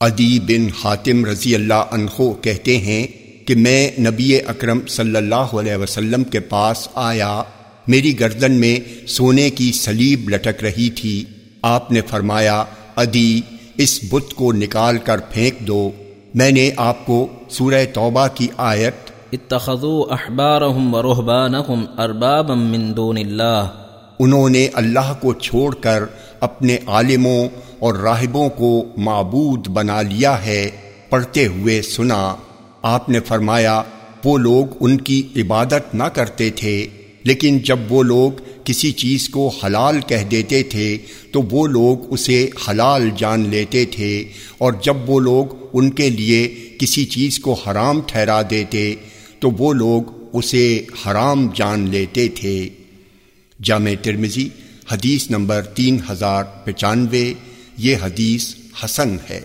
ادی بن حاتم رضی اللہ عنہ کہتے ہیں کہ میں نبی اکرم صلی اللہ علیہ وسلم کے پاس آیا میری گردن میں سونے کی سلیب لٹک رہی تھی۔ آپ نے فرمایا ادی اس بت کو نکال کر پھینک دو۔ میں نے آپ کو سورہ توبہ کی آیت اتخذوا احبارهم ورهبانهم اربابا من دون اللہ۔ انہوں نے اللہ کو چھوڑ کر اپنے عالموں اور راہبوں کو معبود بنا لیا ہے، پڑھتے ہوئے سنا۔ آپ نے فرمایا، وہ لوگ ان کی عبادت نہ کرتے تھے، لیکن جب وہ لوگ کسی چیز کو حلال کہہ دیتے تھے، تو وہ لوگ اسے حلال جان لیتے تھے۔ اور جب وہ لوگ ان کے لیے کسی چیز کو حرام ٹھہرا دیتے، تو وہ لوگ اسے حرام جان لیتے تھے۔ جامع ترمزی حدیث نمبر تین ہزار پچانوے۔ یہ حدیث حسن ہے۔